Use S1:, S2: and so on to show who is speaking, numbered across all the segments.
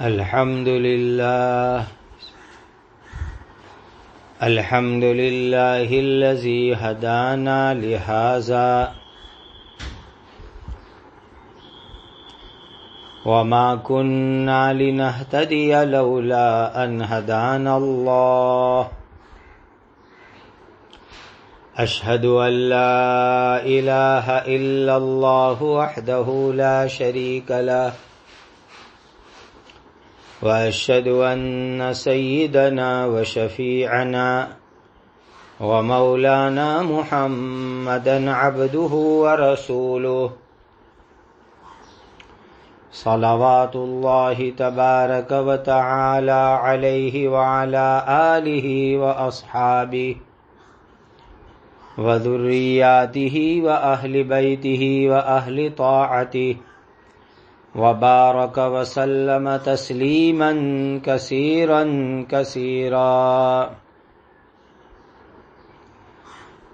S1: الحمد لله الحمد لله الذي هدانا لهذا. وما كنا لنهتدي لولا أن هدانا الله. أشهد أن لا إله إلا الله وحده لا شريك له. وأشهد أن سيدنا وشفيعنا ومولانا محمدا عبده ورسوله. صلوات الله تبارك وتعالى عليه وعلى آله وأصحابه وذرياته وأهل بيته وأهل طاعته وبارك وسلم تسليما كثيرا كثيرا.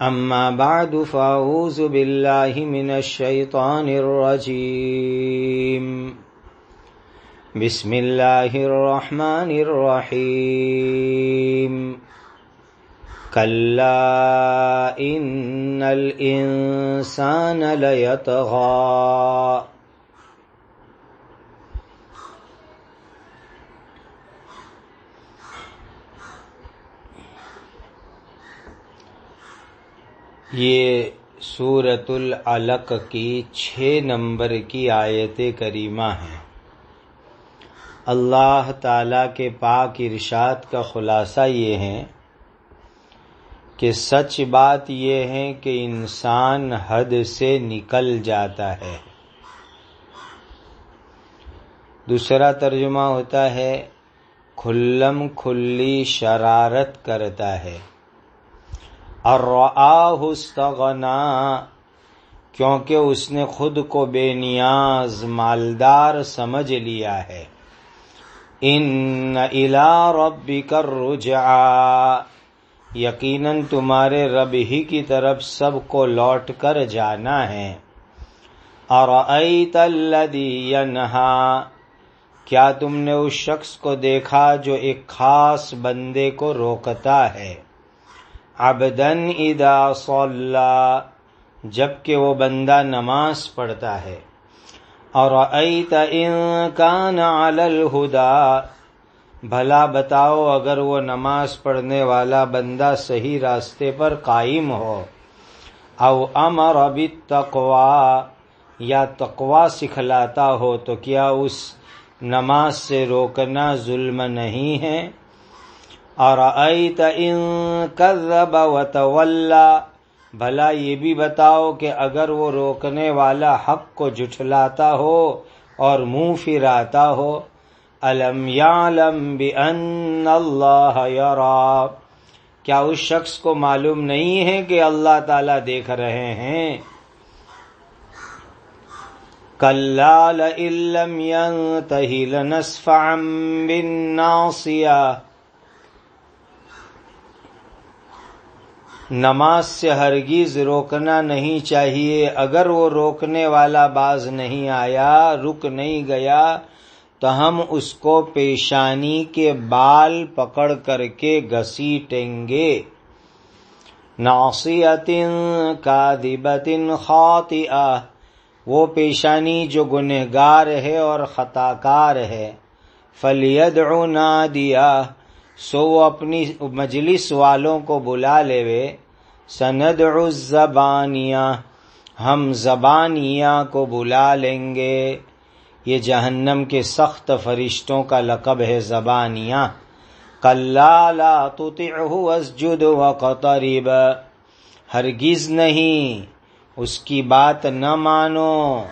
S1: أما بعد فأعوذ بالله من الشيطان الرجيم. بسم الله الرحمن الرحيم. كلا إن الإنسان ليطغى یہ سورت العلق کی چھ نمبر کی آیت کریمہ ہیں۔ اللہ تعالی کے پاک ارشاد کا خلاصہ یہ ہے کہ سچ بات یہ ہے کہ انسان حد سے نکل جاتا ہے۔ دوسرا ترجمہ ہوتا ہے، کھلم کھلی شرارت کرتا ہے۔ استغنا، کیونکہ اس نے خود کو بے نیاز مالدار سمجھ لیا ہے۔ ان الا ربی کر رجعا یقیناً تمہارے رب ہی کی طرف سب کو لوٹ کر جانا ہے۔ اور ینہا، کیا تم نے اس شخص کو دیکھا جو ایک خاص بندے کو روکتا ہے؟ ابدن ادا صلاح جبکہ وہ بندہ نماز پڑھتا ہے۔ اور ایت ان کان علی الہدا، بھلا بتاؤ اگر وہ نماز پڑھنے والا بندہ صحیح راستے پر قائم ہو۔ او امر بالتقوا یا تقوا سکھلاتا ہو تو کیا اس نماز سے روکنا ظلم نہیں ہے؟ اور ان کذب وتولا بھلا یہ بھی بتاؤ کہ اگر وہ روکنے والا حق کو جٹھلاتا ہو اور منہ پھراتا ہو الم یعلم بان اللہ یرا کیا اس شخص کو معلوم نہیں ہے کہ اللہ تعالی دیکھ رہے ہیں؟ کلا لئن ينتهي لنسفعا بالناصيه نماز سے ہرگیز روکنا نہیں چاہیے۔ اگر وہ روکنے والا باز نہیں آیا، رک نہیں گیا، تو ہم اس کو پیشانی کے بال پکڑ کر کے گھسیٹیں گے۔ ناصیتن کاذبتن خاطئہ۔ وہ پیشانی جو گنہگار ہے اور خطا کار ہے۔ فلیدعو نادیہ۔ سو وہ اپنی مجلس والوں کو بلا لے وے سند زبانیہ ہم زبانیہ کو بلا لیں گے۔ یہ جہنم کے سخت فرشتوں کا لقب ہے زبانیہ۔ کلا لا تطعه اسجد وقترب۔ ہرگز نہیں، اس کی بات نہ مانو۔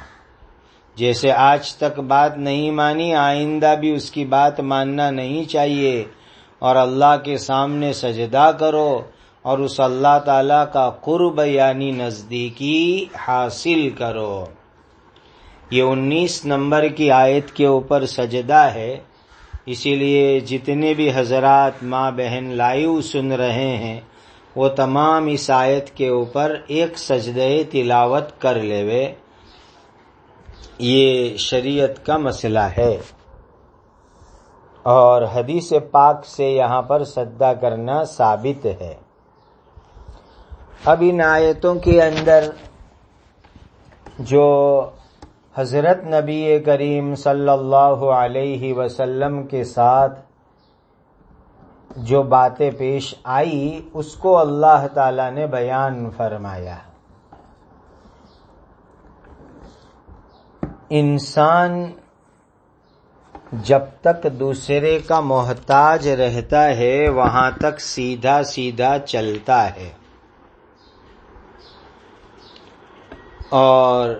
S1: جیسے آج تک بات نہیں مانی، آئندہ بھی اس کی بات ماننا نہیں چاہیے۔ اور اللہ کے سامنے سجدہ کرو اور اس اللہ تعالی کا قرب یعنی نزدیکی حاصل کرو۔ یہ انیس نمبر کی آیت کے اوپر سجدہ ہے۔ اسی لیے جتنے بھی حضرات ماں بہن لائیو سن رہے ہیں، وہ تمام اس آیت کے اوپر ایک سجدے تلاوت کر لے یہ شریعت کا مسئلہ ہے۔ اور حدیث پاک سے یہاں پر سدا کرنا ثابت ہے۔ اب ان آیتوں کے اندر جو حضرت نبی کریم صلی اللہ علیہ وسلم کے ساتھ جو باتیں پیش آئی، اس کو اللہ تعالی نے بیان فرمایا۔ انسان جب تک دوسرے کا محتاج رہتا ہے، وہاں تک سیدھا سیدھا چلتا ہے۔ اور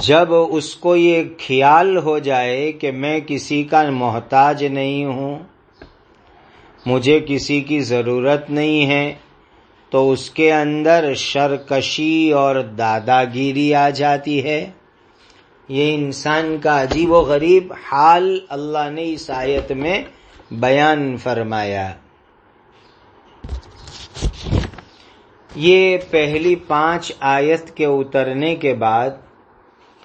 S1: جب اس کو یہ خیال ہو جائے کہ میں کسی کا محتاج نہیں ہوں، مجھے کسی کی ضرورت نہیں ہے، تو اس کے اندر شرکشی اور دادا گیری آ جاتی ہے۔ یہ انسان کا عجیب و غریب حال اللہ نے اس آیت میں بیان فرمایا۔ یہ پہلی پانچ آیت کے اترنے کے بعد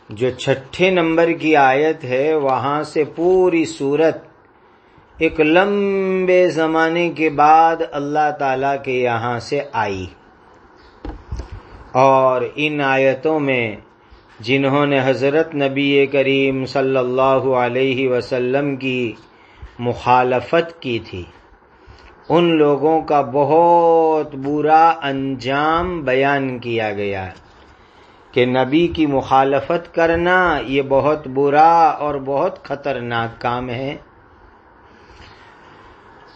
S1: جو چھٹے نمبر کی آیت ہے، وہاں سے پوری صورت ایک لمبے زمانے کے بعد اللہ تعالی کے یہاں سے آئی۔ اور ان آیتوں میں جنہوں نے حضرت نبی کریم صلی اللہ علیہ وسلم کی مخالفت کی تھی۔ ان لوگوں کا بہت برا انجام بیان کیا گیا کہ نبی کی مخالفت کرنا یہ بہت برا اور بہت خطرناک کام ہے۔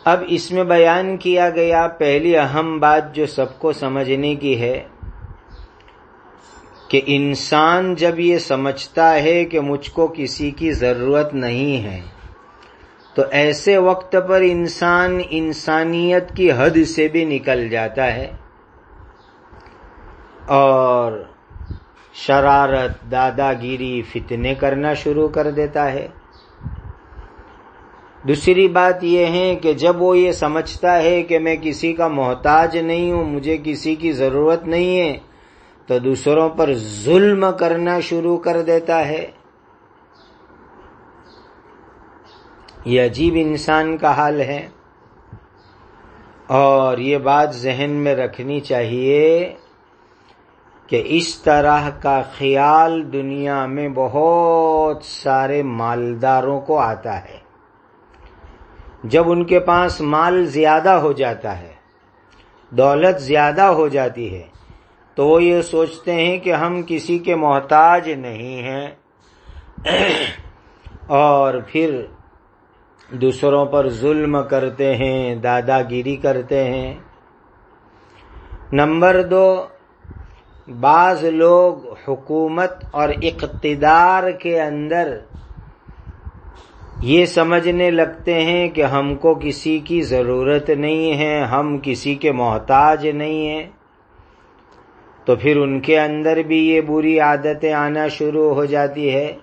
S1: اب اس میں بیان کیا گیا، پہلی اہم بات جو سب کو سمجھنے کی ہے کہ انسان جب یہ سمجھتا ہے کہ مجھ کو کسی کی ضرورت نہیں ہے، تو ایسے وقت پر انسان انسانیت کی حد سے بھی نکل جاتا ہے اور شرارت دادا گیری فتنے کرنا شروع کر دیتا ہے۔ دوسری بات یہ ہے کہ جب وہ یہ سمجھتا ہے کہ میں کسی کا محتاج نہیں ہوں، مجھے کسی کی ضرورت نہیں ہے تو دوسروں پر ظلم کرنا شروع کر دیتا ہے۔ یہ عجیب انسان کا حال ہے۔ اور یہ بات ذہن میں رکھنی چاہیے کہ اس طرح کا خیال دنیا میں بہت سارے مالداروں کو آتا ہے۔ جب ان کے پاس مال زیادہ ہو جاتا ہے، دولت زیادہ ہو جاتی ہے تو وہ یہ سوچتے ہیں کہ ہم کسی کے محتاج نہیں ہیں۔ اور پھر دوسروں پر ظلم کرتے ہیں دادا گیری کرتے ہیں۔ نمبر دو، بعض لوگ حکومت اور اقتدار کے اندر یہ سمجھنے لگتے ہیں کہ ہم کو کسی کی ضرورت نہیں ہے، ہم کسی کے محتاج نہیں ہیں۔ تو پھر ان کے اندر بھی یہ بری عادتیں آنا شروع ہو جاتی ہے۔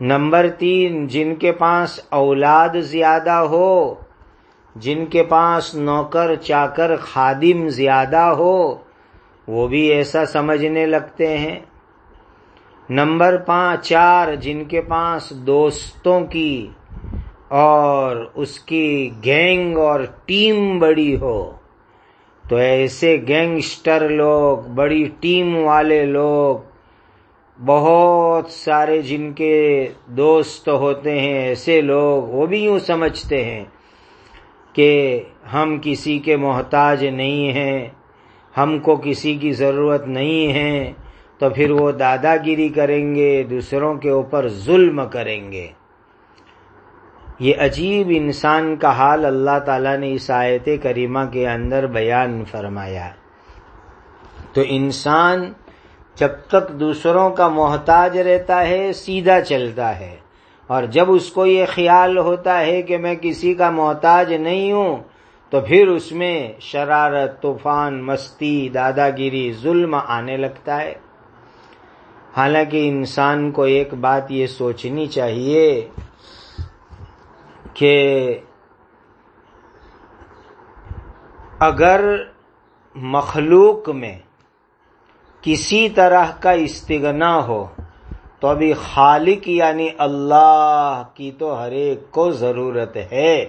S1: نمبر تین، جن کے پاس اولاد زیادہ ہو، جن کے پاس نوکر چاکر خادم زیادہ ہو، وہ بھی ایسا سمجھنے لگتے ہیں۔ نمبر پانچ، چار، جن کے پاس دوستوں کی اور اس کی گینگ اور ٹیم بڑی ہو۔ تو ایسے گینگسٹر لوگ، بڑی ٹیم والے لوگ، بہت سارے جن کے دوست ہوتے ہیں، ایسے لوگ وہ بھی یوں سمجھتے ہیں کہ ہم کسی کے محتاج نہیں ہیں، ہم کو کسی کی ضرورت نہیں ہے، تو پھر وہ دادا گیری کریں گے، دوسروں کے اوپر ظلم کریں گے۔ یہ عجیب انسان کا حال اللہ تعالیٰ نے اس آیت کریمہ کے اندر بیان فرمایا۔ تو انسان جب تک دوسروں کا محتاج رہتا ہے، سیدھا چلتا ہے۔ اور جب اس کو یہ خیال ہوتا ہے کہ میں کسی کا محتاج نہیں ہوں، تو پھر اس میں شرارت، طوفان، مستی دادا گیری ظلم آنے لگتا ہے۔ حالانکہ انسان کو ایک بات یہ سوچنی چاہیے کہ اگر مخلوق میں کسی طرح کا استغنا ہو، تو ابھی خالق یعنی اللہ کی تو ہر ایک کو ضرورت ہے۔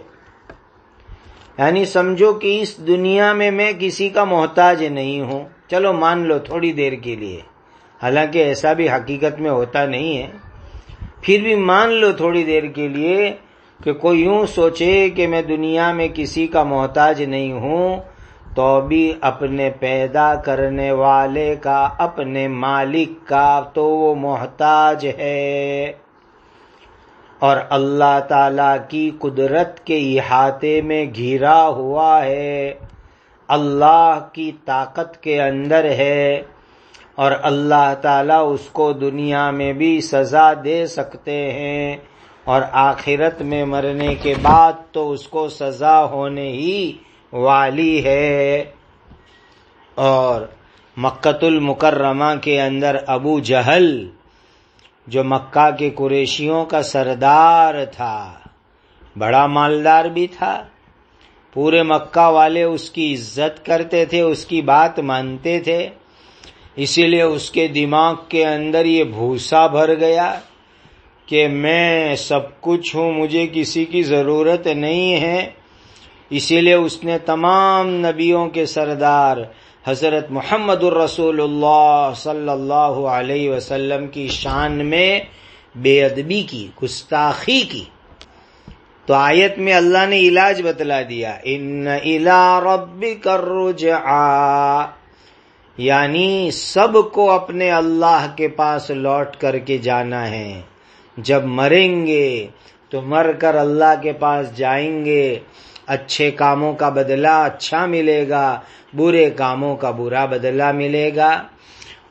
S1: یعنی سمجھو کہ اس دنیا میں میں کسی کا محتاج نہیں ہوں۔ چلو مان لو تھوڑی دیر کے لیے۔ حالانکہ ایسا بھی حقیقت میں ہوتا نہیں ہے۔ پھر بھی مان لو تھوڑی دیر کے لیے کہ کوئی یوں سوچے کہ میں دنیا میں کسی کا محتاج نہیں ہوں، تو بھی اپنے پیدا کرنے والے کا، اپنے مالک کا تو وہ محتاج ہے۔ اور اللہ تعالی کی قدرت کے احاطے میں گھیرا ہوا ہے۔ اللہ کی طاقت کے اندر ہے۔ اور اللہ تعالی اس کو دنیا میں بھی سزا دے سکتے ہیں۔ اور آخرت میں مرنے کے بعد تو اس کو سزا ہونے ہی والی ہے۔ اور مکت المکرمہ کے اندر ابو جہل، جو مکہ کے قریشیوں کا سردار تھا، بڑا مالدار بھی تھا۔ پورے مکہ والے اس کی عزت کرتے تھے، اس کی بات مانتے تھے۔ اسی لیے اس کے دماغ کے اندر یہ بھوسا بھر گیا۔ کہ میں سب کچھ ہوں، مجھے کسی کی ضرورت نہیں ہے۔ اسی لیے اس نے تمام نبیوں کے سردار، حضرت محمد الرسول اللہ صلی اللہ علیہ وسلم کی شان میں بے ادبی کی، گستاخی کی۔ تو آیت میں اللہ نے علاج بتلا دیا، ان الا رب کر یعنی سب کو اپنے اللہ کے پاس لوٹ کر کے جانا ہے۔ جب مریں گے تو مر کر اللہ کے پاس جائیں گے۔ اچھے کاموں کا بدلہ اچھا ملے گا، برے کاموں کا برا بدلہ ملے گا۔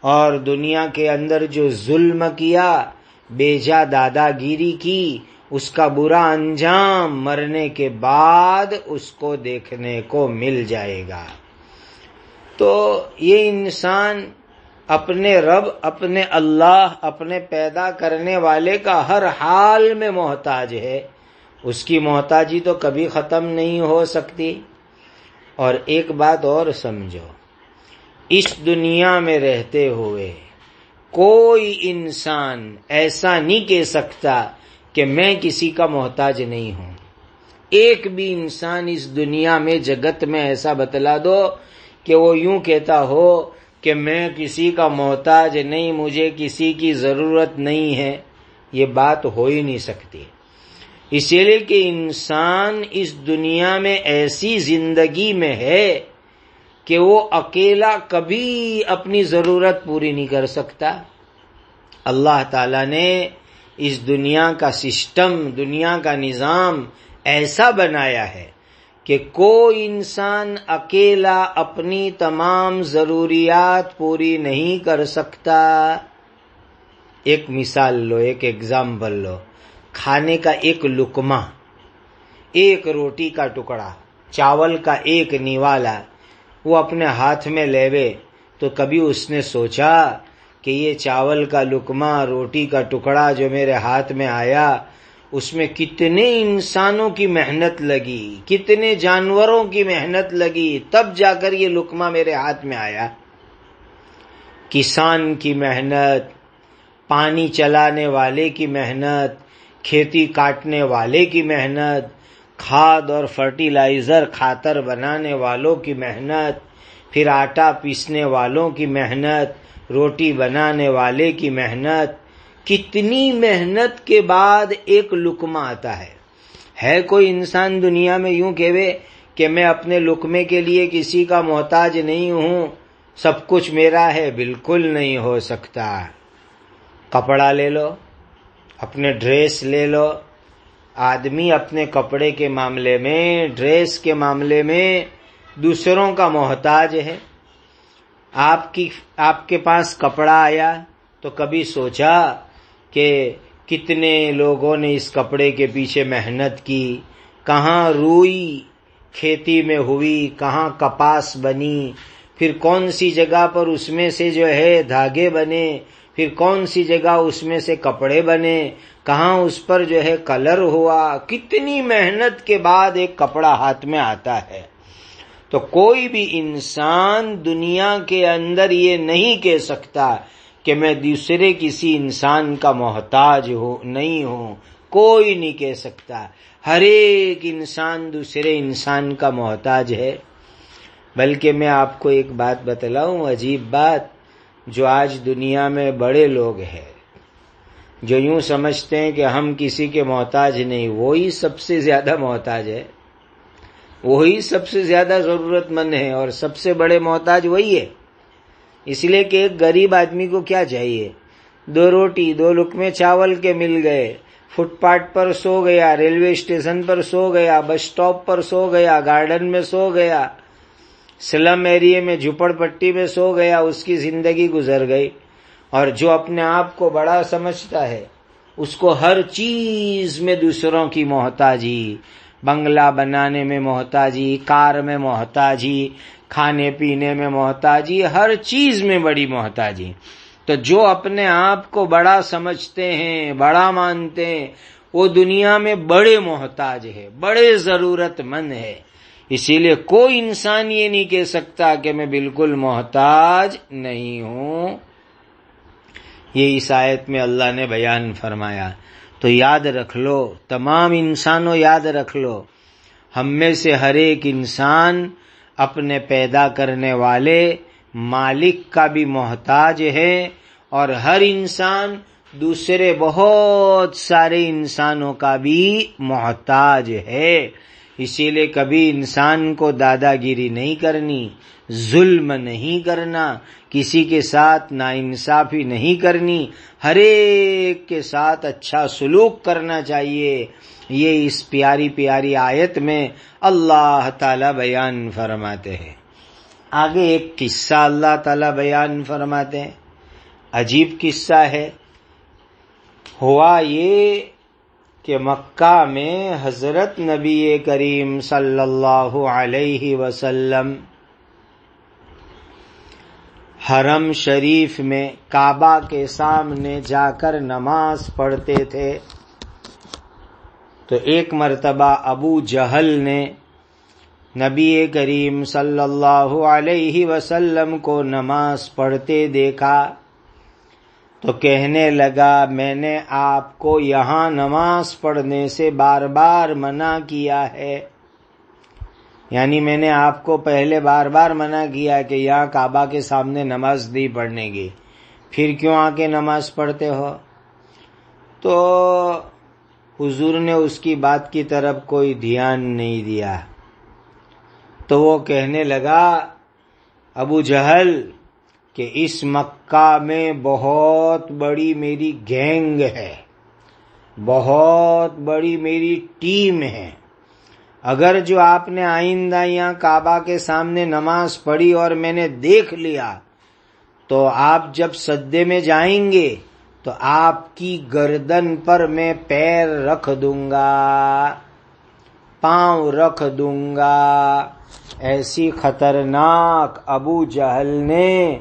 S1: اور دنیا کے اندر جو ظلم کیا بیجا دادا گیری کی، اس کا برا انجام مرنے کے بعد اس کو دیکھنے کو مل جائے گا۔ تو یہ انسان اپنے رب، اپنے اللہ، اپنے پیدا کرنے والے کا ہر حال میں محتاج ہے۔ اس کی محتاجی تو کبھی ختم نہیں ہو سکتی۔ اور ایک بات اور سمجھو، اس دنیا میں رہتے ہوئے کوئی انسان ایسا نہیں کہہ سکتا کہ میں کسی کا محتاج نہیں ہوں۔ ایک بھی انسان اس دنیا میں جگت میں ایسا بتلا دو کہ وہ یوں کہتا ہو کہ میں کسی کا محتاج نہیں، مجھے کسی کی ضرورت نہیں ہے، یہ بات ہو ہی نہیں سکتی۔ اسی لیے کہ انسان اس دنیا میں ایسی زندگی میں ہے کہ وہ اکیلا کبھی اپنی ضرورت پوری نہیں کر سکتا۔ اللہ تعالی نے اس دنیا کا سسٹم، دنیا کا نظام ایسا بنایا ہے کہ کوئی انسان اکیلا اپنی تمام ضروریات پوری نہیں کر سکتا۔ ایک مثال لو، ایک ایگزامپل لو۔ کھانے کا ایک لکما ایک روٹی کا ٹکڑا، چاول کا ایک نیوالا وہ اپنے ہاتھ میں لیوے تو کبھی اس نے سوچا کہ یہ چاول کا لکما روٹی کا ٹکڑا جو میرے ہاتھ میں آیا اس میں کتنے انسانوں کی محنت لگی، کتنے جانوروں کی محنت لگی، تب جا کر یہ لکما میرے ہاتھ میں آیا۔ کسان کی محنت، پانی چلانے والے کی محنت، کھیتی کاٹنے والے کی محنت، کھاد اور فرٹیلائزر کھاتر بنانے والوں کی محنت، پھر آٹا پیسنے والوں کی محنت، روٹی بنانے والے کی محنت کتنی محنت کے بعد ایک لکما آتا ہے۔ ہے کوئی انسان دنیا میں یوں کہوے کہ میں اپنے لکمے کے لیے کسی کا محتاج نہیں ہوں، سب کچھ میرا ہے، بالکل نہیں ہو سکتا۔ کپڑا لے لو، اپنے ڈریس لے لو۔ آدمی اپنے کپڑے کے معاملے میں، ڈریس کے معاملے میں دوسروں کا محتاج ہے۔ آپ کی، آپ کے پاس کپڑا آیا تو کبھی سوچا کہ کتنے لوگوں نے اس کپڑے کے پیچھے محنت کی، کہاں روئی کھیتی میں ہوئی، کہاں کپاس بنی، پھر کون سی جگہ پر اس میں سے جو ہے دھاگے بنے، پھر کون سی جگہ اس میں سے کپڑے بنے، کہاں اس پر جو ہے کلر ہوا، کتنی محنت کے بعد ایک کپڑا ہاتھ میں آتا ہے۔ تو کوئی بھی انسان دنیا کے اندر یہ نہیں کہہ سکتا کہ میں دوسرے کسی انسان کا محتاج ہو نہیں ہوں۔ کوئی نہیں کہہ سکتا۔ ہر ایک انسان دوسرے انسان کا محتاج ہے۔ بلکہ میں آپ کو ایک بات بتلاؤں، عجیب بات، جو آج دنیا میں بڑے لوگ ہیں۔ جو یوں سمجھتے ہیں کہ ہم کسی کے محتاج نہیں، وہی سب سے زیادہ محتاج ہے۔ وہی سب سے زیادہ ضرورت مند ہے اور سب سے بڑے محتاج وہی ہے۔ اس لیے کہ ایک غریب آدمی کو کیا چاہیے؟ دو روٹی، دو لکمے چاول کے مل گئے، فٹ پاتھ پر سو گیا، ریلوے اسٹیشن پر سو گیا، بس اسٹاپ پر سو گیا، گارڈن میں سو گیا، سلم ایریے میں جھپڑ پٹی میں سو گیا، اس کی زندگی گزر گئی۔ اور جو اپنے آپ کو بڑا سمجھتا ہے، اس کو ہر چیز میں دوسروں کی محتاجی، بنگلہ بنانے میں محتاجی، کار میں محتاجی کھانے پینے میں محتاجی ہر چیز میں بڑی محتاجی تو جو اپنے آپ کو بڑا سمجھتے ہیں، بڑا مانتے ہیں، وہ دنیا میں بڑے محتاج ہے بڑے ضرورت مند ہے اسی لیے کوئی انسان یہ نہیں کہہ سکتا کہ میں بالکل محتاج نہیں ہوں۔ یہ اس آیت میں اللہ نے بیان فرمایا۔ تو یاد رکھ لو، تمام انسانوں یاد رکھ لو۔ ہم میں سے ہر ایک انسان اپنے پیدا کرنے والے مالک کا بھی محتاج ہے اور ہر انسان دوسرے بہت سارے انسانوں کا بھی محتاج ہے۔ اسی لیے کبھی انسان کو دادا گیری نہیں کرنی ظلم نہیں کرنا، کسی کے ساتھ نا انصافی نہیں کرنی، ہر ایک کے ساتھ اچھا سلوک کرنا چاہیے۔ یہ اس پیاری پیاری آیت میں اللہ تعالی بیان فرماتے ہیں۔ آگے ایک قصہ اللہ تعالی بیان فرماتے ہیں۔ عجیب قصہ ہے۔ ہوا یہ کہ مکہ میں حضرت نبی کریم صلی اللہ علیہ وسلم حرم شریف میں کعبہ کے سامنے جا کر نماز پڑھتے تھے۔ تو ایک مرتبہ ابو جہل نے نبی کریم صلی اللہ علیہ وسلم کو نماز پڑھتے دیکھا۔ تو کہنے لگا، میں نے آپ کو یہاں نماز پڑھنے سے بار بار منع کیا ہے۔ یعنی میں نے آپ کو پہلے بار بار منع کیا کہ یہاں کعبہ کے سامنے نماز نہیں پڑھنے کی۔ پھر کیوں آ کے نماز پڑھتے ہو؟ تو حضور نے اس کی بات کی طرف کوئی دھیان نہیں دیا۔ تو وہ کہنے لگا، ابو جہل، کہ اس مکہ میں بہت بڑی میری گینگ ہے، بہت بڑی میری ٹیم ہے۔ اگر جو آپ نے آئندہ یہاں کعبہ کے سامنے نماز پڑھی اور میں نے دیکھ لیا، تو آپ جب سدے میں جائیں گے، تو آپ کی گردن پر میں پیر رکھ دوں گا، پاؤں رکھ دوں گا۔ ایسی خطرناک ابو جہل نے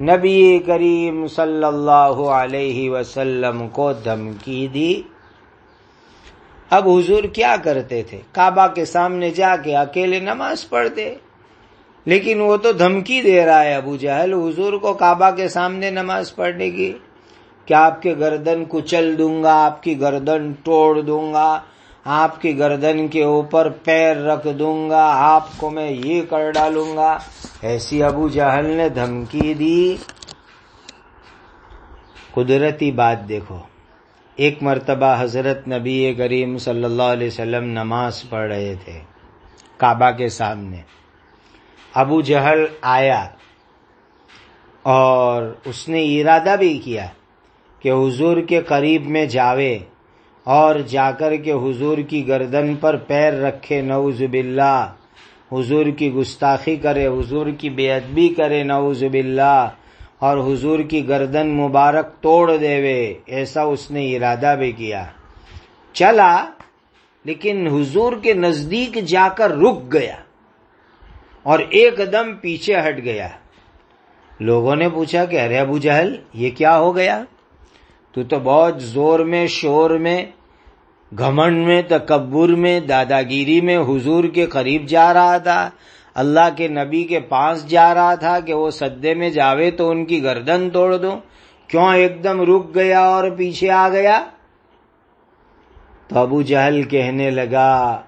S1: نبی کریم صلی اللہ علیہ وسلم کو دھمکی دی۔ اب حضور کیا کرتے تھے؟ کعبہ کے سامنے جا کے اکیلے نماز پڑھتے۔ لیکن وہ تو دھمکی دے رہا ہے ابو جہل، حضور کو کعبہ کے سامنے نماز پڑھنے کی۔ کیا آپ کے گردن کچل دوں گا؟ آپ کی گردن توڑ دوں گا؟ آپ کی گردن کے اوپر پیر رکھ دوں گا؟ آپ کو میں یہ کر ڈالوں گا؟ ایسی ابو جہل نے دھمکی دی۔ قدرتی بات دیکھو۔ ایک مرتبہ حضرت نبی کریم صلی اللہ علیہ وسلم نماز پڑھ رہے تھے کعبہ کے سامنے۔ ابو جہل آیا اور اس نے ارادہ بھی کیا کہ حضور کے قریب میں جاوے اور جا کر کے حضور کی گردن پر پیر رکھے۔ نعوذ باللہ۔ حضور کی گستاخی کرے، حضور کی بے ادبی کرے۔ نعوذ باللہ۔ اور حضور کی گردن مبارک توڑ دے وے ایسا اس نے ارادہ بھی کیا۔ چلا، لیکن حضور کے نزدیک جا کر رک گیا اور ایک دم پیچھے ہٹ گیا۔ لوگوں نے پوچھا کہ ارے ابو جہل، یہ کیا ہو گیا؟ تو تو بہت زور میں، شور میں، گھمنڈ میں، تکبر میں دادا گیری میں حضور کے قریب جا رہا تھا۔ اللہ کے نبی کے پاس جا رہا تھا کہ وہ سدے میں جاوے تو ان کی گردن توڑ دو۔ کیوں ایک دم رک گیا اور پیچھے آ گیا؟ تو ابو جہل کہنے لگا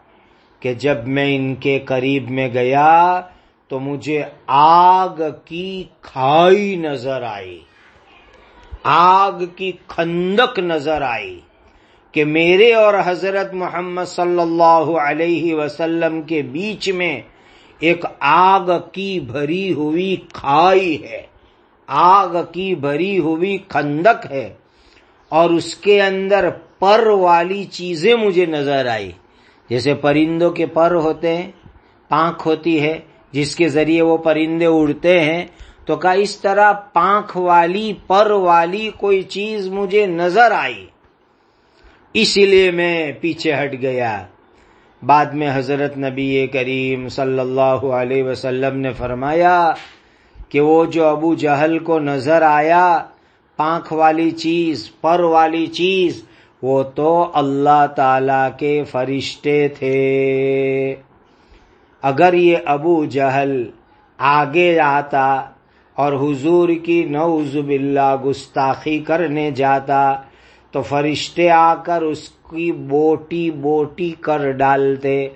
S1: کہ جب میں ان کے قریب میں گیا تو مجھے آگ کی کھائی نظر آئی۔ آگ کی کھندک نظر آئی کہ میرے اور حضرت محمد صلی اللہ علیہ وسلم کے بیچ میں ایک آگ کی بھری ہوئی کھائی ہے۔ آگ کی بھری ہوئی کھندک ہے۔ اور اس کے اندر پر والی چیزیں مجھے نظر آئی۔ جیسے پرندوں کے پر ہوتے ہیں پانکھ ہوتی ہے، جس کے ذریعے وہ پرندے اڑتے ہیں۔ تو کا اس طرح پانکھ والی، پر والی کوئی چیز مجھے نظر آئی۔ اسی لیے میں پیچھے ہٹ گیا۔ بعد میں حضرت نبی کریم صلی اللہ علیہ وسلم نے فرمایا کہ وہ جو ابو جہل کو نظر آیا، پانکھ والی چیز، پر والی چیز، وہ تو اللہ تعالی کے فرشتے تھے۔ اگر یہ ابو جہل آگے آتا اور حضور کی نعوذ باللہ گستاخی کرنے جاتا تو فرشتے آ کر اس کی بوٹی بوٹی کر ڈالتے۔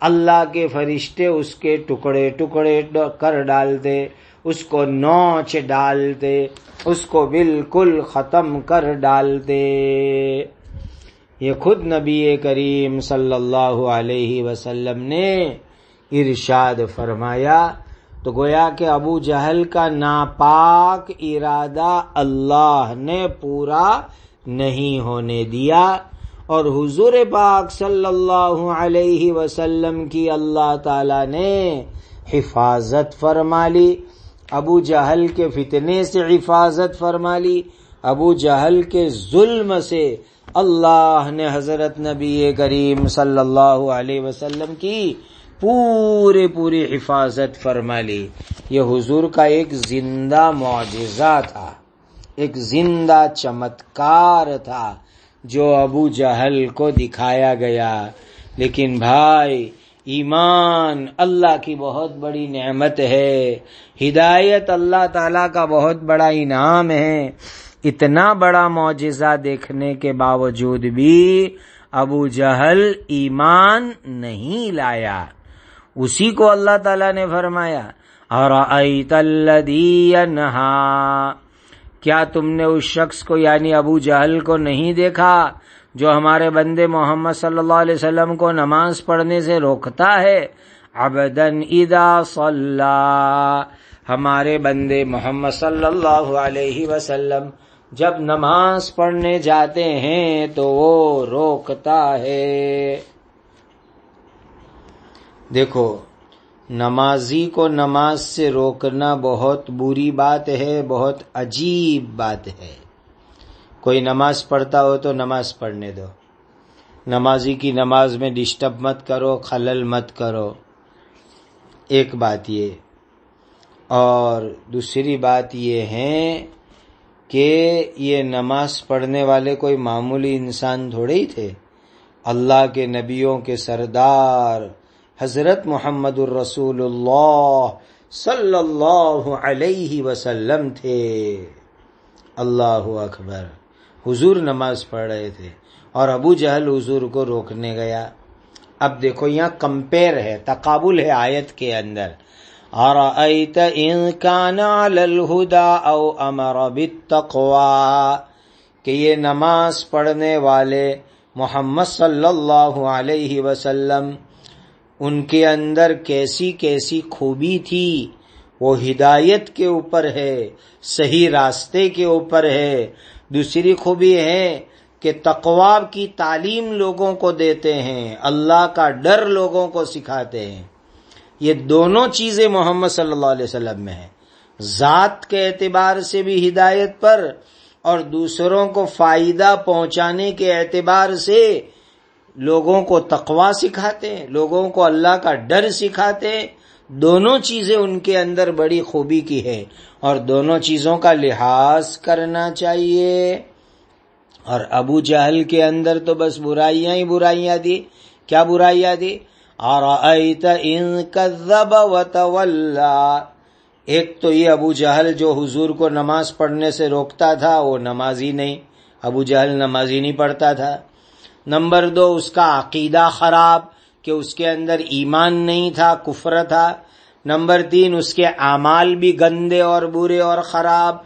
S1: اللہ کے فرشتے اس کے ٹکڑے ٹکڑے کر ڈالتے، اس کو نوچ ڈالتے، اس کو بالکل ختم کر ڈالتے۔ یہ خود نبی کریم صلی اللہ علیہ وسلم نے ارشاد فرمایا۔ تو گویا کہ ابو جہل کا ناپاک ارادہ اللہ نے پورا نہیں ہونے دیا اور حضور پاک صلی اللہ علیہ وسلم کی اللہ تعالی نے حفاظت فرما لی ابو جہل کے فتنے سے حفاظت فرما لی ابو جہل کے ظلم سے اللہ نے حضرت نبی کریم صلی اللہ علیہ وسلم کی پورے پوری حفاظت فرما لی یہ حضور کا ایک زندہ معجزہ تھا۔ ایک زندہ چمتکار تھا جو ابو جہل کو دکھایا گیا۔ لیکن بھائی، ایمان اللہ کی بہت بڑی نعمت ہے۔ ہدایت اللہ تعالی کا بہت بڑا انعام ہے۔ اتنا بڑا معجزہ دیکھنے کے باوجود بھی ابو جہل ایمان نہیں لایا۔ اسی کو اللہ تعالی نے فرمایا اور کیا تم نے اس شخص کو یعنی ابو جہل کو نہیں دیکھا جو ہمارے بندے محمد صلی اللہ علیہ وسلم کو نماز پڑھنے سے روکتا ہے؟ ابدن ادا صلی ہمارے بندے محمد صلی اللہ علیہ وسلم جب نماز پڑھنے جاتے ہیں تو وہ روکتا ہے۔ دیکھو نمازی کو نماز سے روکنا بہت بری بات ہے، بہت عجیب بات ہے۔ کوئی نماز پڑھتا ہو تو نماز پڑھنے دو۔ نمازی کی نماز میں ڈسٹرب مت کرو، خلل مت کرو۔ ایک بات یہ۔ اور دوسری بات یہ ہے کہ یہ نماز پڑھنے والے کوئی معمولی انسان تھوڑے ہی تھے۔ اللہ کے نبیوں کے سردار حضرت محمد الرسول اللہ صلی اللہ علیہ وسلم تھے۔ اللہ اکبر۔ حضور نماز پڑھ رہے تھے اور ابو جہل حضور کو روکنے گیا۔ اب دیکھو یہاں کمپیر ہے، تقابل ہے آیت کے اندر۔ اور او امر بالتقوى کہ یہ نماز پڑھنے والے محمد صلی اللہ علیہ وسلم ان کے اندر کیسی کیسی خوبی تھی، وہ ہدایت کے اوپر ہے، صحیح راستے کے اوپر ہے۔ دوسری خوبی ہے کہ تقواب کی تعلیم لوگوں کو دیتے ہیں، اللہ کا ڈر لوگوں کو سکھاتے ہیں۔ یہ دونوں چیزیں محمد صلی اللہ علیہ وسلم میں ہیں۔ ذات کے اعتبار سے بھی ہدایت پر اور دوسروں کو فائدہ پہنچانے کے اعتبار سے لوگوں کو تقوا سکھاتے لوگوں کو اللہ کا ڈر سکھاتے دونوں چیزیں ان کے اندر بڑی خوبی کی ہے اور دونوں چیزوں کا لحاظ کرنا چاہیے۔ اور ابو جہل کے اندر تو بس برائیاں ہی برائیاں دی۔ کیا برائیاں دی؟ اور ایک تو یہ ابو جہل جو حضور کو نماز پڑھنے سے روکتا تھا، وہ نمازی نہیں۔ ابو جہل نمازی نہیں پڑھتا تھا۔ نمبر دو، اس کا عقیدہ خراب کہ اس کے اندر ایمان نہیں تھا، کفر تھا۔ نمبر تین، اس کے اعمال بھی گندے اور برے اور خراب۔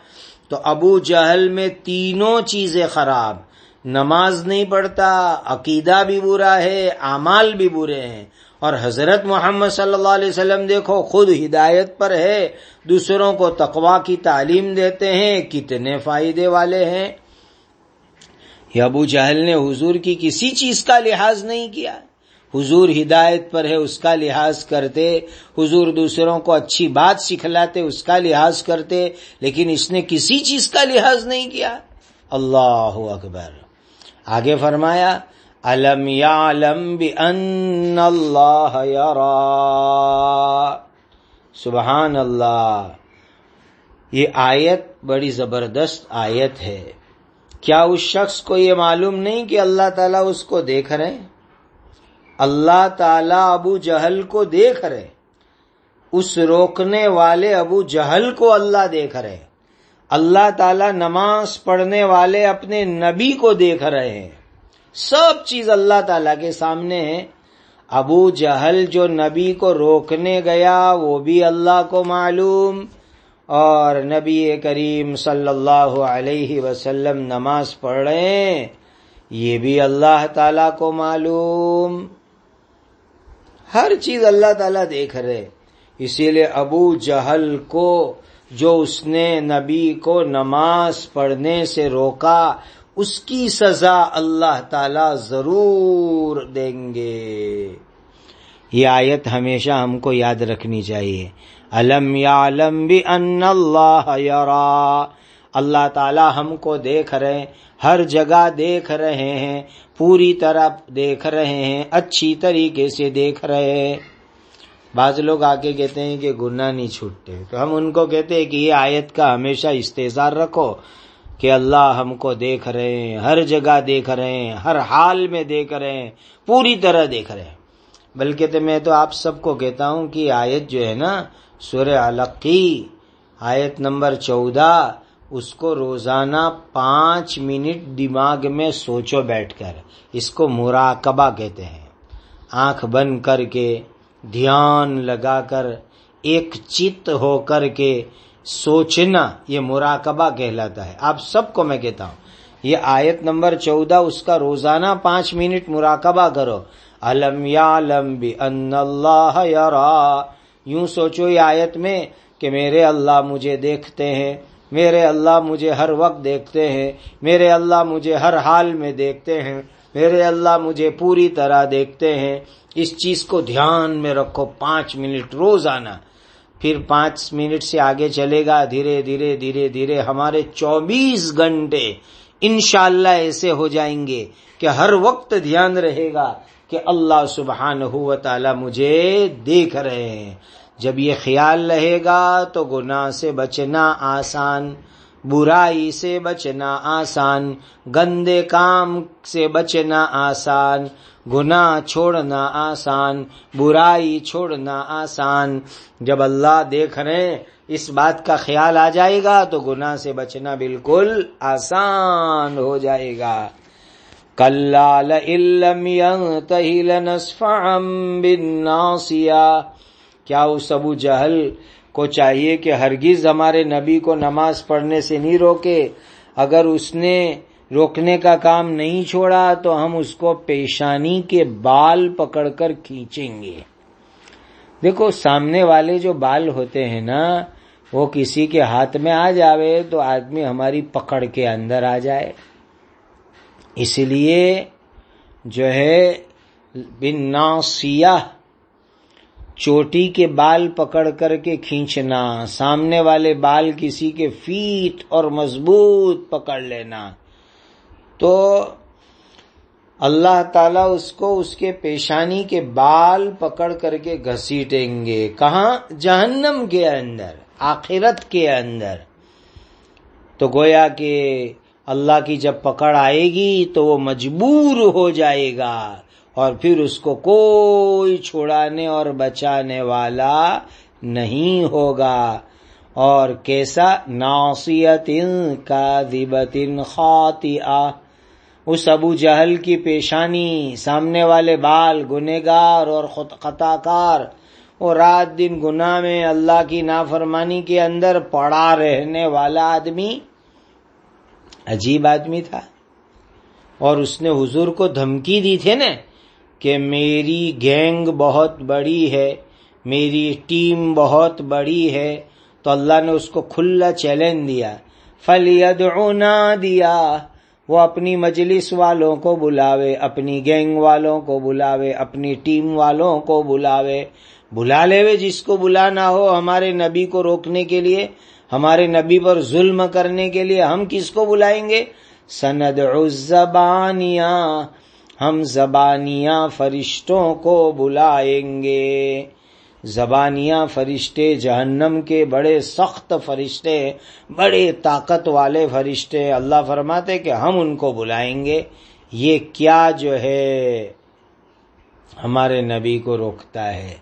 S1: تو ابو جہل میں تینوں چیزیں خراب۔ نماز نہیں پڑھتا، عقیدہ بھی برا ہے، اعمال بھی برے ہیں۔ اور حضرت محمد صلی اللہ علیہ وسلم دیکھو، خود ہدایت پر ہے۔ دوسروں کو تقوا کی تعلیم دیتے ہیں، کتنے فائدے والے ہیں۔ یہ ابو جہل نے حضور کی کسی چیز کا لحاظ نہیں کیا۔ حضور ہدایت پر ہے، اس کا لحاظ کرتے۔ حضور دوسروں کو اچھی بات سکھلاتے، اس کا لحاظ کرتے، لیکن اس نے کسی چیز کا لحاظ نہیں کیا۔ اللہ اکبر۔ آگے فرمایا، الم بان اللہ سبحان اللہ۔ یہ آیت بڑی زبردست آیت ہے۔ کیا اس شخص کو یہ معلوم نہیں کہ اللہ تعالیٰ اس کو دیکھ رہے اللہ تعالی ابو جہل کو دیکھ رہے اس روکنے والے ابو جہل کو اللہ دیکھ رہے اللہ تعالی نماز پڑھنے والے اپنے نبی کو دیکھ رہے ہیں۔ سب چیز اللہ تعالی کے سامنے ہے ابو جہل جو نبی کو روکنے گیا، وہ بھی اللہ کو معلوم۔ اور نبی کریم صلی اللہ علیہ وسلم نماز پڑھ رہے ہیں یہ بھی اللہ تعالی کو معلوم۔ ہر چیز اللہ تعالیٰ دیکھ رہے اسی لیے ابو جہل کو، جو اس نے نبی کو نماز پڑھنے سے روکا، اس کی سزا اللہ تعالی ضرور دیں گے۔ یہ آیت ہمیشہ ہم کو یاد رکھنی چاہیے۔ علم بھی ان اللہ یرا؟ اللہ تعالی ہم کو دیکھ رہے ہر جگہ دیکھ رہے ہیں، پوری طرح دیکھ رہے ہیں، اچھی طریقے سے دیکھ رہے ہیں۔ بعض لوگ آ کے کہتے ہیں کہ گناہ نہیں چھوٹتے۔ تو ہم ان کو کہتے ہیں کہ یہ آیت کا ہمیشہ استحصار رکھو کہ اللہ ہم کو دیکھ رہے ہیں، ہر جگہ دیکھ رہے ہیں، ہر حال میں دیکھ رہے ہیں، پوری طرح دیکھ رہے ہیں۔ بلکہ تو میں تو آپ سب کو کہتا ہوں کہ آیت جو ہے نا سورہ علقی، آیت نمبر چودہ، اس کو روزانہ پانچ منٹ دماغ میں سوچو بیٹھ کر، اس کو مراقبہ کہتے ہیں۔ آنکھ بند کر کے، دھیان لگا کر، ایک چت ہو کر کے سوچنا، یہ مراقبہ کہلاتا ہے۔ آپ سب کو میں کہتا ہوں، یہ آیت نمبر چودہ، اس کا روزانہ پانچ منٹ مراقبہ کرو۔ الم یا ان اللہ یوں سوچو یہ آیت میں کہ میرے اللہ مجھے دیکھتے ہیں، میرے اللہ مجھے ہر وقت دیکھتے ہیں، میرے اللہ مجھے ہر حال میں دیکھتے ہیں، میرے اللہ مجھے پوری طرح دیکھتے ہیں۔ اس چیز کو دھیان میں رکھو، پانچ منٹ روز آنا پھر پانچ منٹ سے آگے چلے گا، دھیرے دھیرے دھیرے دھیرے ہمارے چوبیس گھنٹے انشاءاللہ ایسے ہو جائیں گے کہ ہر وقت دھیان رہے گا۔ کہ اللہ سبحان ہو تعالی مجھے دیکھ رہے ہیں۔ جب یہ خیال رہے گا تو گناہ سے بچنا آسان، برائی سے بچنا آسان، گندے کام سے بچنا آسان، گناہ چھوڑنا آسان، برائی چھوڑنا آسان۔ جب اللہ دیکھ رہے اس بات کا خیال آ جائے گا تو گناہ سے بچنا بالکل آسان ہو جائے گا۔ کلال علم کیا اس ابو جہل کو چاہیے کہ ہرگز ہمارے نبی کو نماز پڑھنے سے نہیں روکے؟ اگر اس نے روکنے کا کام نہیں چھوڑا تو ہم اس کو پیشانی کے بال پکڑ کر کھینچیں گے۔ دیکھو، سامنے والے جو بال ہوتے ہیں نا، وہ کسی کے ہاتھ میں آ جاوے تو آدمی ہماری پکڑ کے اندر آ جائے۔ اس لیے جو ہے بن سیاہ چوٹی کے بال پکڑ کر کے کھینچنا، سامنے والے بال کسی کے فیٹ اور مضبوط پکڑ لینا۔ تو اللہ تعالیٰ اس کو اس کے پیشانی کے بال پکڑ کر کے گھسیٹیں گے۔ کہاں؟ جہنم کے اندر، آخرت کے اندر۔ تو گویا کہ اللہ کی جب پکڑ آئے گی تو وہ مجبور ہو جائے گا اور پھر اس کو کوئی چھوڑانے اور بچانے والا نہیں ہوگا۔ اور کیسا؟ ناصیت کاذبت خاطئہ۔ اس ابو جہل کی پیشانی، سامنے والے بال گنےگار اور خود خطا کار اور رات دن گناہ میں اللہ کی نافرمانی کے اندر پڑا رہنے والا آدمی۔ عجیب آدمی تھا۔ اور اس نے حضور کو دھمکی دی تھے نا کہ میری گینگ بہت بڑی ہے، میری ٹیم بہت بڑی ہے، تو اللہ نے اس کو کھلا چیلنج دیا۔ فلیدعونا دیا وہ اپنی مجلس والوں کو بلاوے، اپنی گینگ والوں کو بلاوے، اپنی ٹیم والوں کو بلاوے۔ بلا لے جس کو بلانا ہو ہمارے نبی کو روکنے کے لیے۔ ہمارے نبی پر ظلم کرنے کے لیے ہم کس کو بلائیں گے؟ سند زبانیاں ہم زبانیاں فرشتوں کو بلائیں گے۔ زبانیاں فرشتے جہنم کے بڑے سخت فرشتے، بڑے طاقت والے فرشتے۔ اللہ فرماتے کہ ہم ان کو بلائیں گے۔ یہ کیا جو ہے، ہمارے نبی کو روکتا ہے۔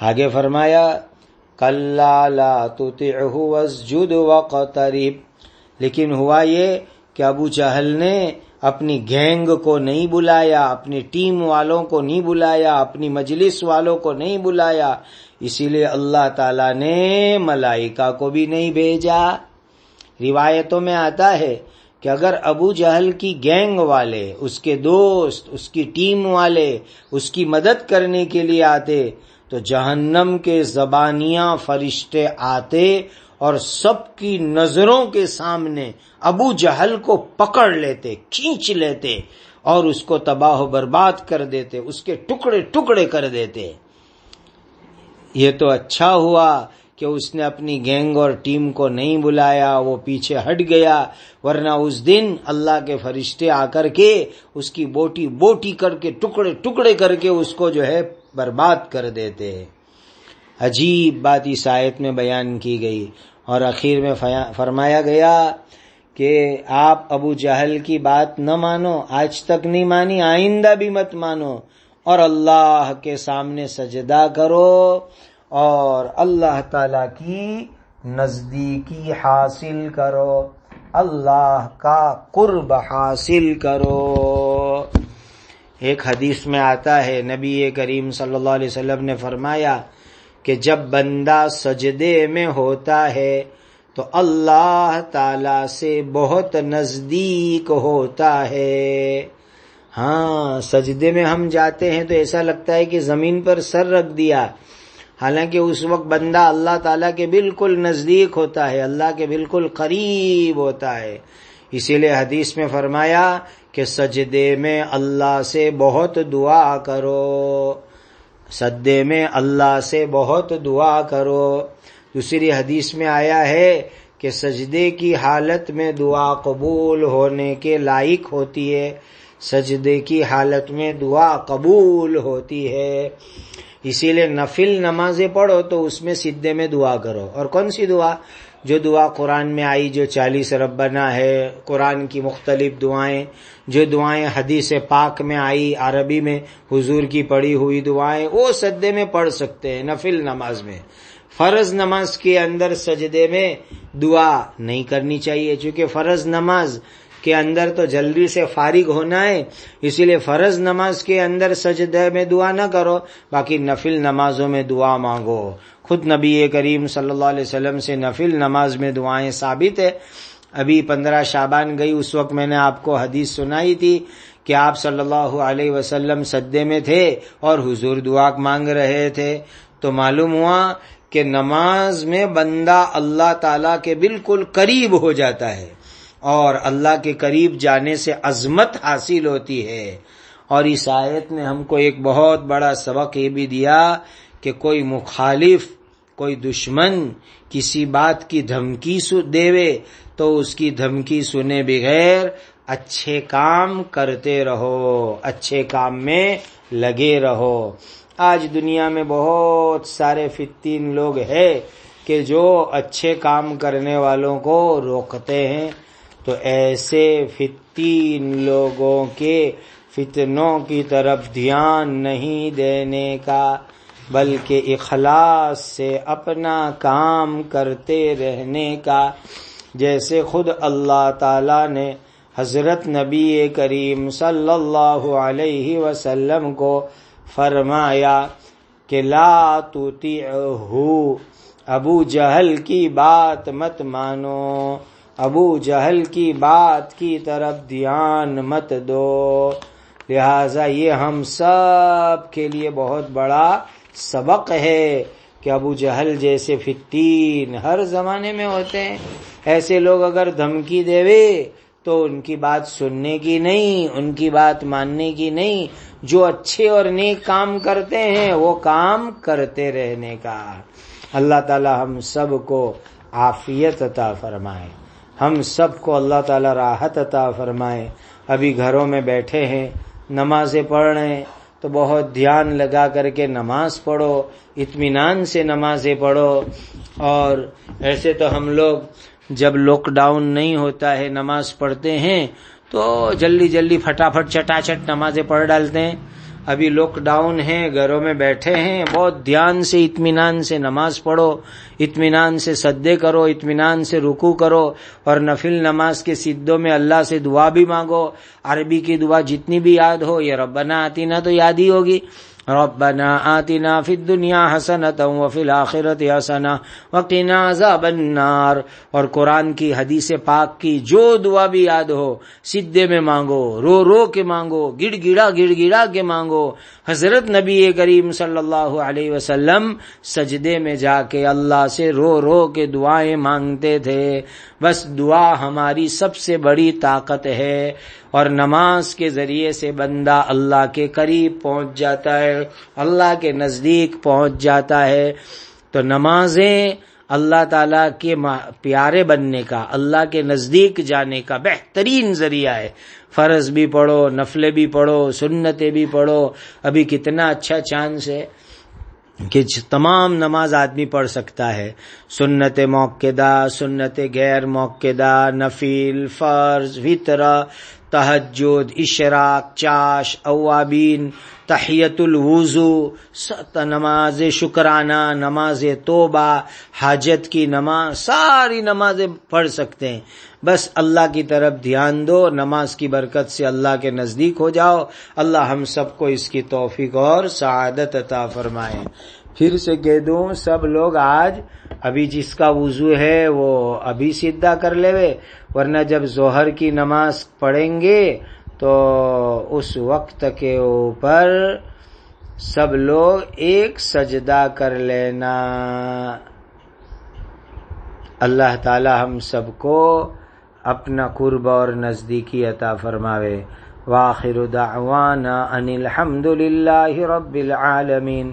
S1: آگے فرمایا کلا واسجد وقترب لیکن ہوا یہ کہ ابو چہل نے اپنی گینگ کو نہیں بلایا، اپنی ٹیم والوں کو نہیں بلایا، اپنی مجلس والوں کو نہیں بلایا۔ اسی لیے اللہ تعالی نے ملائکہ کو بھی نہیں بھیجا۔ روایتوں میں آتا ہے کہ اگر ابو جہل کی گینگ والے، اس کے دوست، اس کی ٹیم والے، اس کی مدد کرنے کے لیے آتے تو جہنم کے زبانیاں فرشتے آتے اور سب کی نظروں کے سامنے ابو جہل کو پکڑ لیتے، کھینچ لیتے اور اس کو تباہ و برباد کر دیتے، اس کے ٹکڑے ٹکڑے کر دیتے۔ یہ تو اچھا ہوا کہ اس نے اپنی گینگ اور ٹیم کو نہیں بلایا، وہ پیچھے ہٹ گیا، ورنہ اس دن اللہ کے فرشتے آ کر کے اس کی بوٹی بوٹی کر کے، ٹکڑے ٹکڑے کر کے اس کو جو ہے برباد کر دیتے عجیب بات اس آیت میں بیان کی گئی اور اخیر میں فرمایا گیا کہ آپ ابو جہل کی بات نہ مانو، آج تک نہیں مانی، آئندہ بھی مت مانو۔ اور اللہ کے سامنے سجدہ کرو اور اللہ تعالی کی نزدیکی حاصل کرو۔ اللہ کا قرب حاصل کرو۔ ایک حدیث میں آتا ہے، نبی کریم صلی اللہ علیہ وسلم نے فرمایا کہ جب بندہ سجدے میں ہوتا ہے تو اللہ تعالی سے بہت نزدیک ہوتا ہے۔ ہاں سجدے میں ہم جاتے ہیں تو ایسا لگتا ہے کہ زمین پر سر رکھ دیا۔ حالانکہ اس وقت بندہ اللہ تعالیٰ کے بالکل نزدیک ہوتا ہے، اللہ کے بالکل قریب ہوتا ہے۔ اسی لیے حدیث میں فرمایا کہ سجدے میں اللہ سے بہت دعا کرو۔ سجدے میں اللہ سے بہت دعا کرو۔ دوسری حدیث میں آیا ہے کہ سجدے کی حالت میں دعا قبول ہونے کے لائق ہوتی ہے۔ سجدے کی حالت میں دعا قبول ہوتی ہے۔ اسی لیے نفل نمازیں پڑھو تو اس میں سدے میں دعا کرو۔ اور کون سی دعا؟ جو دعا قرآن میں آئی، جو چالیس ربنا ہے، قرآن کی مختلف دعائیں، جو دعائیں حدیث پاک میں آئی، عربی میں حضور کی پڑھی ہوئی دعائیں، وہ سجدے میں پڑھ سکتے ہیں، نفل نماز میں۔ فرض نماز کے اندر سجدے میں دعا نہیں کرنی چاہیے، چونکہ فرض نماز کے اندر تو جلدی سے فارغ ہونا ہے، اسی لیے فرض نماز کے اندر سجدے میں دعا نہ کرو، باقی نفل نمازوں میں دعا مانگو۔ خود نبی کریم صلی اللہ علیہ وسلم سے نفل نماز میں دعائیں ثابت ہے۔ ابھی پندرہ شابان گئی، اس وقت میں نے آپ کو حدیث سنائی تھی کہ آپ صلی اللہ علیہ وسلم سدے میں تھے اور حضور دعا مانگ رہے تھے۔ تو معلوم ہوا کہ نماز میں بندہ اللہ تعالی کے بالکل قریب ہو جاتا ہے۔ اور اللہ کے قریب جانے سے عظمت حاصل ہوتی ہے۔ اور اس آیت نے ہم کو ایک بہت بڑا سبق یہ بھی دیا کہ کوئی مخالف، کوئی دشمن کسی بات کی دھمکی دے تو اس کی دھمکی سنے بغیر اچھے کام کرتے رہو، اچھے کام میں لگے رہو۔ آج دنیا میں بہت سارے فتین لوگ ہیں کہ جو اچھے کام کرنے والوں کو روکتے ہیں۔ تو ایسے فتین لوگوں کے فتنوں کی طرف دھیان نہیں دینے کا، بلکہ اخلاص سے اپنا کام کرتے رہنے کا۔ جیسے خود اللہ تعالی نے حضرت نبی کریم صلی اللہ علیہ وسلم کو فرمایا کہ لا تطیعہو، ابو جہل کی بات مت مانو۔ ابو جہل کی بات کی طرف دھیان مت دو۔ لہذا یہ ہم سب کے لیے بہت بڑا سبق ہے کہ ابو جہل جیسے فتین ہر زمانے میں ہوتے ہیں۔ ایسے لوگ اگر دھمکی دے تو ان کی بات سننے کی نہیں، ان کی بات ماننے کی نہیں۔ جو اچھے اور نیک کام کرتے ہیں، وہ کام کرتے رہنے کا۔ اللہ تعالی ہم سب کو عافیت عطا فرمائے۔ ہم سب کو اللہ تعالی راحت عطا فرمائے۔ ابھی گھروں میں بیٹھے ہیں، نمازیں پڑھ رہے ہیں، تو بہت دھیان لگا کر کے نماز پڑھو، اطمینان سے نمازیں پڑھو۔ اور ایسے تو ہم لوگ جب لاک ڈاؤن نہیں ہوتا ہے، نماز پڑھتے ہیں، تو جلدی جلدی فٹافٹ چٹا چٹ نمازیں پڑھ ڈالتے ہیں۔ ابھی لاک ڈاؤن ہے گھروں میں بیٹھے ہیں، بہت دھیان سے، اطمینان سے نماز پڑھو، اطمینان سے سدے کرو، اطمینان سے رکو کرو، اور نفل نماز کے سدوں میں اللہ سے دعا بھی مانگو۔ عربی کی دعا جتنی بھی یاد ہو یہ ربنا آتی نہ تو یاد ہی ہوگی ربنا آتنا في الدنيا حسنة وفي الآخرة حسنة وقنا عذاب النار۔ اور قرآن کی حدیث پاک کی جو دعا بھی یاد ہو سدے میں مانگو، رو رو کے مانگو، گڑ گڑا گڑ گڑا کے مانگو۔ حضرت نبی کریم صلی اللہ علیہ وسلم سجدے میں جا کے اللہ سے رو رو کے دعائیں مانگتے تھے۔ بس دعا ہماری سب سے بڑی طاقت ہے۔ اور نماز کے ذریعے سے بندہ اللہ کے قریب پہنچ جاتا ہے، اللہ کے نزدیک پہنچ جاتا ہے۔ تو نمازیں اللہ تعالی کے پیارے بننے کا، اللہ کے نزدیک جانے کا بہترین ذریعہ ہے۔ فرض بھی پڑھو، نفلیں بھی پڑھو، سنتیں بھی پڑھو، ابھی کتنا اچھا چانس ہے کہ تمام نماز آدمی پڑھ سکتا ہے۔ سنت موقع سنت غیر موقع نفیل فرض وطر تحجد اشراق، چاش، اوابین تحیت الوضو نماز شکرانہ، نماز توبہ، حاجت کی نماز، ساری نمازیں پڑھ سکتے ہیں۔ بس اللہ کی طرف دھیان دو، نماز کی برکت سے اللہ کے نزدیک ہو جاؤ۔ اللہ ہم سب کو اس کی توفیق اور سعادت عطا فرمائے۔ پھر سے کہہ دوں سب لوگ آج، ابھی جس کا وضو ہے وہ ابھی سیدھا کر لے ورنہ جب ظہر کی نماز پڑھیں گے تو اس وقت کے اوپر سب لوگ ایک سجدہ کر لینا۔ اللہ تعالی ہم سب کو اپنا قرب اور نزدیکی عطا فرماوے۔ واخر دعوانا ان الحمد للہ رب العالمین۔